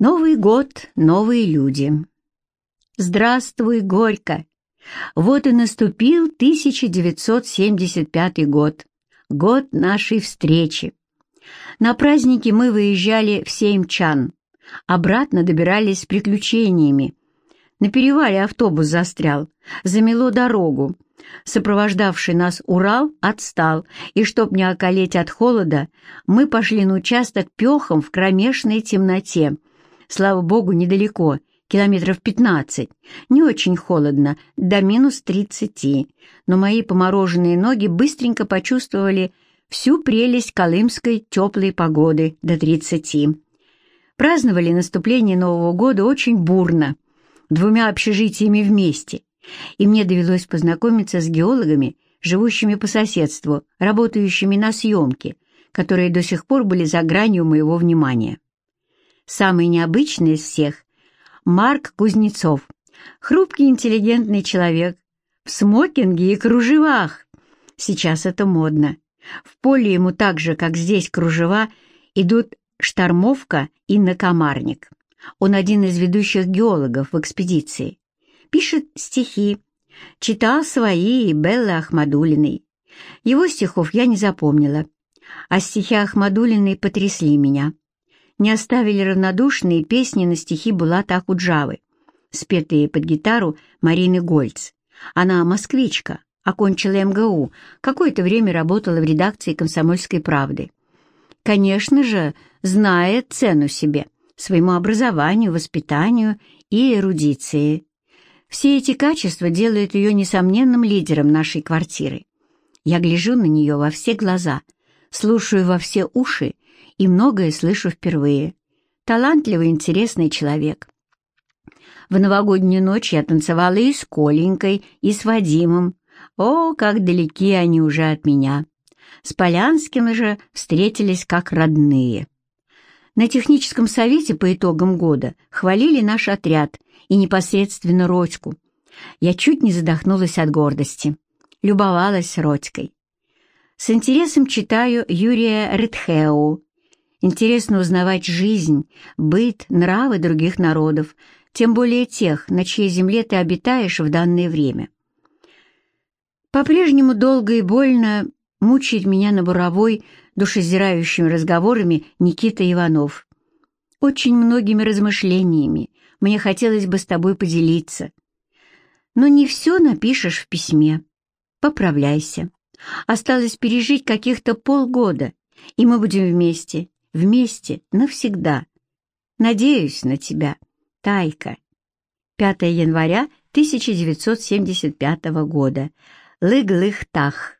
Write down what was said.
Новый год, новые люди. Здравствуй, Горько! Вот и наступил 1975 год, год нашей встречи. На праздники мы выезжали в Сеймчан, обратно добирались с приключениями. На перевале автобус застрял, замело дорогу. Сопровождавший нас Урал отстал, и чтоб не околеть от холода, мы пошли на участок пехом в кромешной темноте. Слава богу, недалеко, километров пятнадцать. Не очень холодно, до минус тридцати. Но мои помороженные ноги быстренько почувствовали всю прелесть колымской теплой погоды до тридцати. Праздновали наступление Нового года очень бурно, двумя общежитиями вместе, и мне довелось познакомиться с геологами, живущими по соседству, работающими на съемке, которые до сих пор были за гранью моего внимания. Самый необычный из всех — Марк Кузнецов, хрупкий интеллигентный человек, в смокинге и кружевах. Сейчас это модно. В поле ему так же, как здесь кружева, идут штормовка и накомарник. Он один из ведущих геологов в экспедиции. Пишет стихи. Читал свои и Беллы Ахмадулиной. Его стихов я не запомнила, а стихи Ахмадулиной потрясли меня. Не оставили равнодушные песни на стихи Булата Акуджавы, спетые под гитару Марины Гольц. Она москвичка, окончила МГУ, какое-то время работала в редакции «Комсомольской правды». Конечно же, знает цену себе, своему образованию, воспитанию и эрудиции. Все эти качества делают ее несомненным лидером нашей квартиры. Я гляжу на нее во все глаза, слушаю во все уши и многое слышу впервые. Талантливый, интересный человек. В новогоднюю ночь я танцевала и с Коленькой, и с Вадимом, о, как далеки они уже от меня! С Полянским же встретились как родные. На техническом совете по итогам года хвалили наш отряд и непосредственно Родьку. Я чуть не задохнулась от гордости. Любовалась Родькой. С интересом читаю Юрия Редхеу. Интересно узнавать жизнь, быт, нравы других народов, тем более тех, на чьей земле ты обитаешь в данное время. По-прежнему долго и больно мучает меня на буровой душезирающими разговорами Никита Иванов. Очень многими размышлениями мне хотелось бы с тобой поделиться. Но не все напишешь в письме. Поправляйся. Осталось пережить каких-то полгода, и мы будем вместе, вместе, навсегда. Надеюсь на тебя, Тайка. 5 января 1975 года. Лыглыхтах.